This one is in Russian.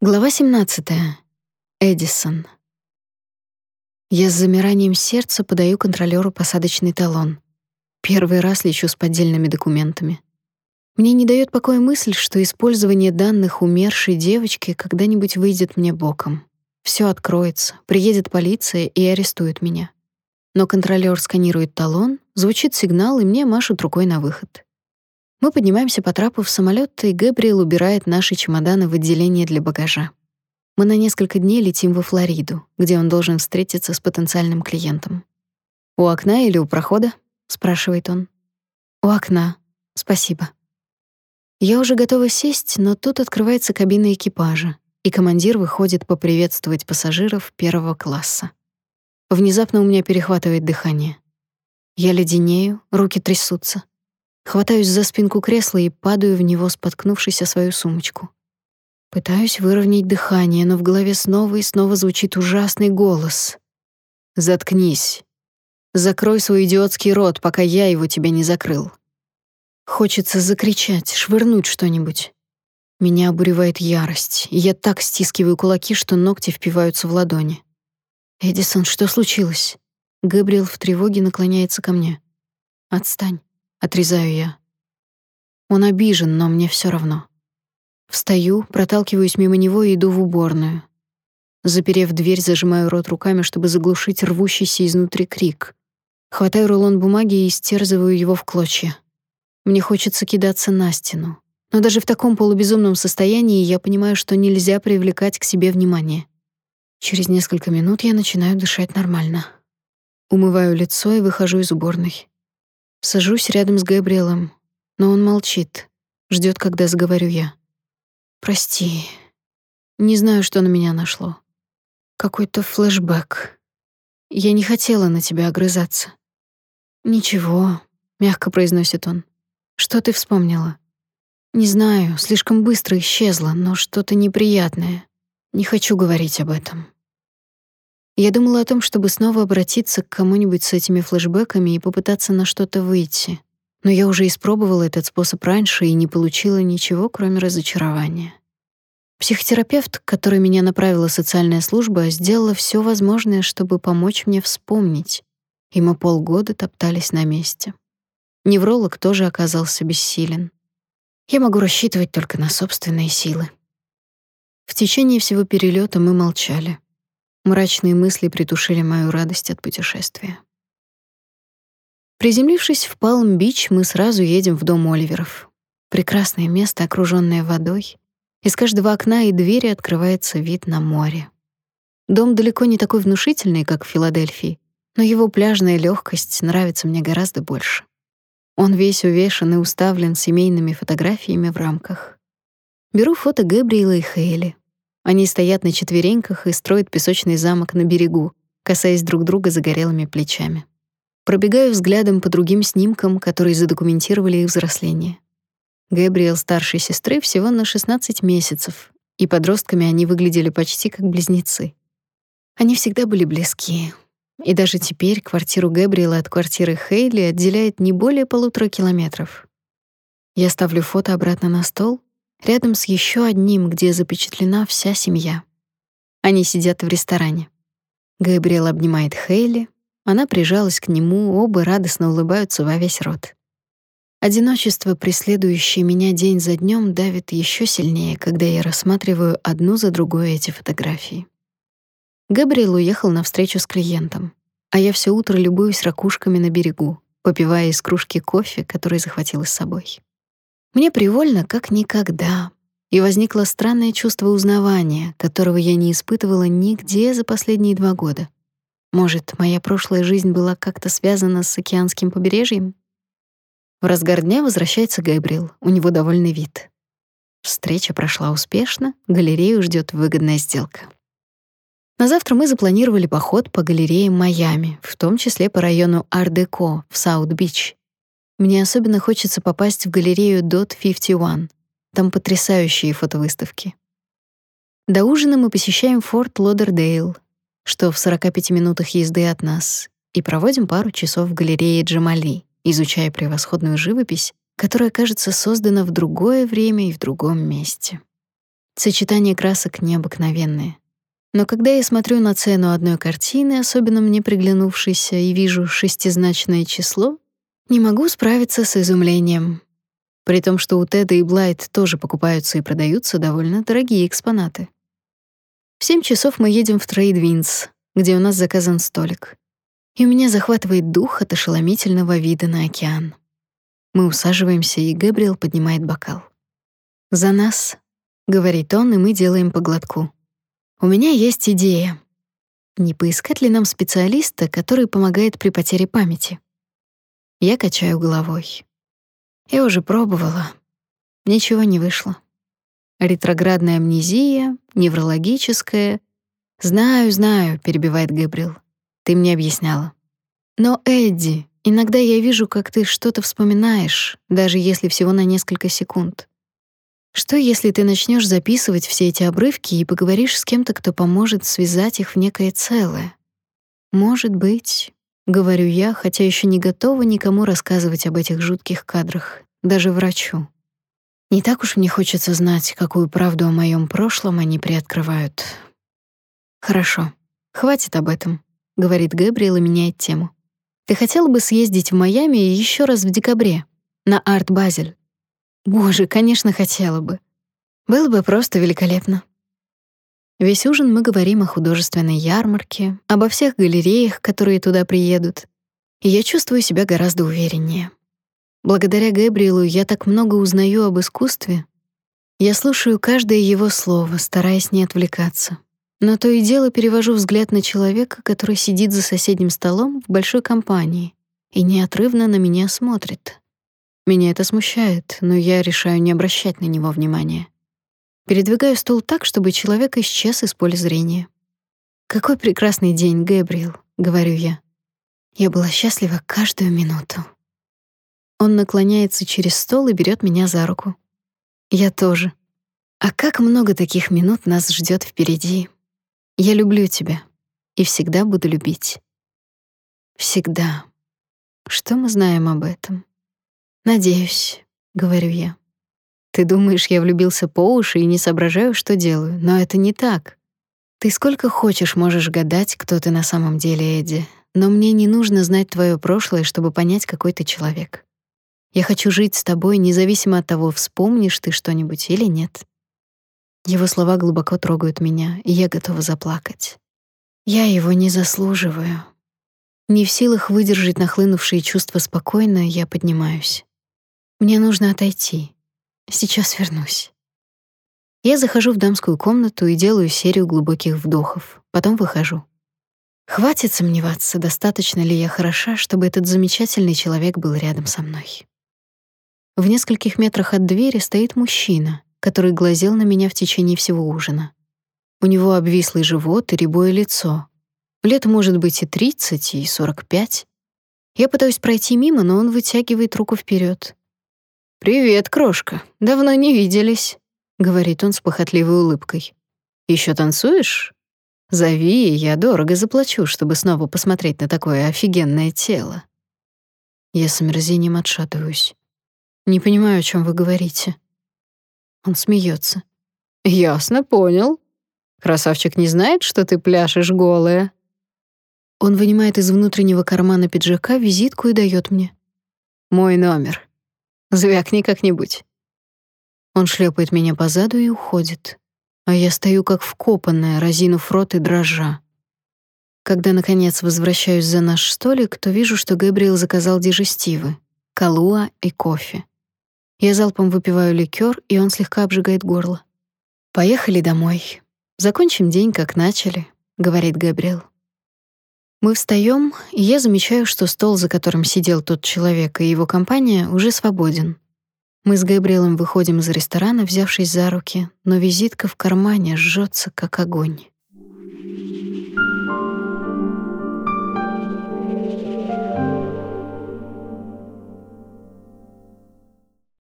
Глава 17. Эдисон. Я с замиранием сердца подаю контролёру посадочный талон. Первый раз лечу с поддельными документами. Мне не даёт покоя мысль, что использование данных умершей девочки когда-нибудь выйдет мне боком. Всё откроется, приедет полиция и арестует меня. Но контролёр сканирует талон, звучит сигнал, и мне машут рукой на выход. Мы поднимаемся по трапу в самолёт, и Гэбриэл убирает наши чемоданы в отделение для багажа. Мы на несколько дней летим во Флориду, где он должен встретиться с потенциальным клиентом. «У окна или у прохода?» — спрашивает он. «У окна. Спасибо». Я уже готова сесть, но тут открывается кабина экипажа, и командир выходит поприветствовать пассажиров первого класса. Внезапно у меня перехватывает дыхание. Я леденею, руки трясутся. Хватаюсь за спинку кресла и падаю в него, споткнувшись о свою сумочку. Пытаюсь выровнять дыхание, но в голове снова и снова звучит ужасный голос. «Заткнись. Закрой свой идиотский рот, пока я его тебе не закрыл». Хочется закричать, швырнуть что-нибудь. Меня обуревает ярость, и я так стискиваю кулаки, что ногти впиваются в ладони. «Эдисон, что случилось?» Габриэл в тревоге наклоняется ко мне. «Отстань». Отрезаю я. Он обижен, но мне все равно. Встаю, проталкиваюсь мимо него и иду в уборную. Заперев дверь, зажимаю рот руками, чтобы заглушить рвущийся изнутри крик. Хватаю рулон бумаги и стерзываю его в клочья. Мне хочется кидаться на стену. Но даже в таком полубезумном состоянии я понимаю, что нельзя привлекать к себе внимание. Через несколько минут я начинаю дышать нормально. Умываю лицо и выхожу из уборной. Сажусь рядом с Габриэлем, но он молчит, ждет, когда заговорю я. Прости. Не знаю, что на меня нашло. Какой-то флешбэк. Я не хотела на тебя огрызаться. Ничего, мягко произносит он. Что ты вспомнила? Не знаю, слишком быстро исчезло, но что-то неприятное. Не хочу говорить об этом. Я думала о том, чтобы снова обратиться к кому-нибудь с этими флешбэками и попытаться на что-то выйти. Но я уже испробовала этот способ раньше и не получила ничего, кроме разочарования. Психотерапевт, к которой меня направила социальная служба, сделала все возможное, чтобы помочь мне вспомнить. И мы полгода топтались на месте. Невролог тоже оказался бессилен. Я могу рассчитывать только на собственные силы. В течение всего перелета мы молчали. Мрачные мысли притушили мою радость от путешествия. Приземлившись в Палм-Бич, мы сразу едем в дом Оливеров. Прекрасное место, окружённое водой. Из каждого окна и двери открывается вид на море. Дом далеко не такой внушительный, как в Филадельфии, но его пляжная лёгкость нравится мне гораздо больше. Он весь увешан и уставлен семейными фотографиями в рамках. Беру фото Гэбриэла и Хейли. Они стоят на четвереньках и строят песочный замок на берегу, касаясь друг друга загорелыми плечами. Пробегаю взглядом по другим снимкам, которые задокументировали их взросление. Гэбриэл старшей сестры всего на 16 месяцев, и подростками они выглядели почти как близнецы. Они всегда были близки. И даже теперь квартиру Гэбриэла от квартиры Хейли отделяет не более полутора километров. Я ставлю фото обратно на стол рядом с еще одним, где запечатлена вся семья. Они сидят в ресторане. Габриэл обнимает Хейли, она прижалась к нему, оба радостно улыбаются во весь рот. Одиночество, преследующее меня день за днем, давит еще сильнее, когда я рассматриваю одну за другой эти фотографии. Габриэл уехал на встречу с клиентом, а я все утро любуюсь ракушками на берегу, попивая из кружки кофе, который захватила с собой. Мне привольно как никогда, и возникло странное чувство узнавания, которого я не испытывала нигде за последние два года. Может, моя прошлая жизнь была как-то связана с океанским побережьем? В разгар дня возвращается Габриэл, у него довольный вид. Встреча прошла успешно, галерею ждет выгодная сделка. На завтра мы запланировали поход по галереям Майами, в том числе по району Ар-Деко в Саут-Бич, мне особенно хочется попасть в галерею Dot 51. Там потрясающие фотовыставки. До ужина мы посещаем Форт Лодердейл, что в 45 минутах езды от нас, и проводим пару часов в галерее Джамали, изучая превосходную живопись, которая, кажется, создана в другое время и в другом месте. Сочетание красок необыкновенное. Но когда я смотрю на цену одной картины, особенно мне приглянувшейся, и вижу шестизначное число, не могу справиться с изумлением. При том, что у Теда и Блайт тоже покупаются и продаются довольно дорогие экспонаты. В семь часов мы едем в Tradewinds, где у нас заказан столик. И у меня захватывает дух от ошеломительного вида на океан. Мы усаживаемся, и Гэбриэл поднимает бокал. «За нас», — говорит он, и мы делаем по глотку. «У меня есть идея. Не поискать ли нам специалиста, который помогает при потере памяти?» Я качаю головой. Я уже пробовала. Ничего не вышло. Ретроградная амнезия, неврологическая. Знаю, знаю, перебивает Гэбриэл. Ты мне объясняла. Но Эдди, Иногда я вижу, как ты что-то вспоминаешь, даже если всего на несколько секунд. Что если ты начнешь записывать все эти обрывки и поговоришь с кем-то, кто поможет связать их в некое целое? Может быть, говорю я, хотя еще не готова никому рассказывать об этих жутких кадрах, даже врачу. Не так уж мне хочется знать, какую правду о моем прошлом они приоткрывают. Хорошо. Хватит об этом, говорит Гэбриэл и меняет тему. Ты хотел бы съездить в Майами еще раз в декабре на Арт Базель? Боже, конечно, хотела бы. Было бы просто великолепно. Весь ужин мы говорим о художественной ярмарке, обо всех галереях, которые туда приедут. И я чувствую себя гораздо увереннее. Благодаря Гэбриэлу я так много узнаю об искусстве. Я слушаю каждое его слово, стараясь не отвлекаться. Но то и дело перевожу взгляд на человека, который сидит за соседним столом в большой компании и неотрывно на меня смотрит. Меня это смущает, но я решаю не обращать на него внимания. Передвигаю стул так, чтобы человек исчез из поля зрения. «Какой прекрасный день, Гэбриэл», — говорю я. Я была счастлива каждую минуту. Он наклоняется через стол и берет меня за руку. Я тоже. А как много таких минут нас ждет впереди. Я люблю тебя и всегда буду любить. Всегда. Что мы знаем об этом? Надеюсь, говорю я. Ты думаешь, я влюбился по уши и не соображаю, что делаю, но это не так. Ты сколько хочешь можешь гадать, кто ты на самом деле, Эдди, но мне не нужно знать твое прошлое, чтобы понять, какой ты человек. Я хочу жить с тобой, независимо от того, вспомнишь ты что-нибудь или нет. Его слова глубоко трогают меня, и я готова заплакать. Я его не заслуживаю. Не в силах выдержать нахлынувшие чувства спокойно, я поднимаюсь. Мне нужно отойти. Сейчас вернусь. Я захожу в дамскую комнату и делаю серию глубоких вдохов. Потом выхожу. Хватит сомневаться, достаточно ли я хороша, чтобы этот замечательный человек был рядом со мной. В нескольких метрах от двери стоит мужчина, который глазел на меня в течение всего ужина. У него обвислый живот и рябое лицо. Лет может быть и 30, и 45. Я пытаюсь пройти мимо, но он вытягивает руку вперед. «Привет, крошка. Давно не виделись», — говорит он с похотливой улыбкой. Еще танцуешь? Зови, я дорого заплачу, чтобы снова посмотреть на такое офигенное тело». Я с омерзением отшатываюсь. «Не понимаю, о чем вы говорите». Он смеется. Ясно, понял. Красавчик не знает, что ты пляшешь голая. Он вынимает из внутреннего кармана пиджака визитку и дает мне. Мой номер. Звякни как-нибудь. Он шлепает меня по заду и уходит. А я стою как вкопанная, разинув рот и дрожа. Когда наконец возвращаюсь за наш столик, то вижу, что Габриэл заказал дижестивы, калуа и кофе. Я залпом выпиваю ликер, и он слегка обжигает горло. Поехали домой. Закончим день, как начали, говорит Габриэл. Мы встаем, и я замечаю, что стол, за которым сидел тот человек и его компания, уже свободен. Мы с Габриэлем выходим из ресторана, взявшись за руки, но визитка в кармане жжется как огонь.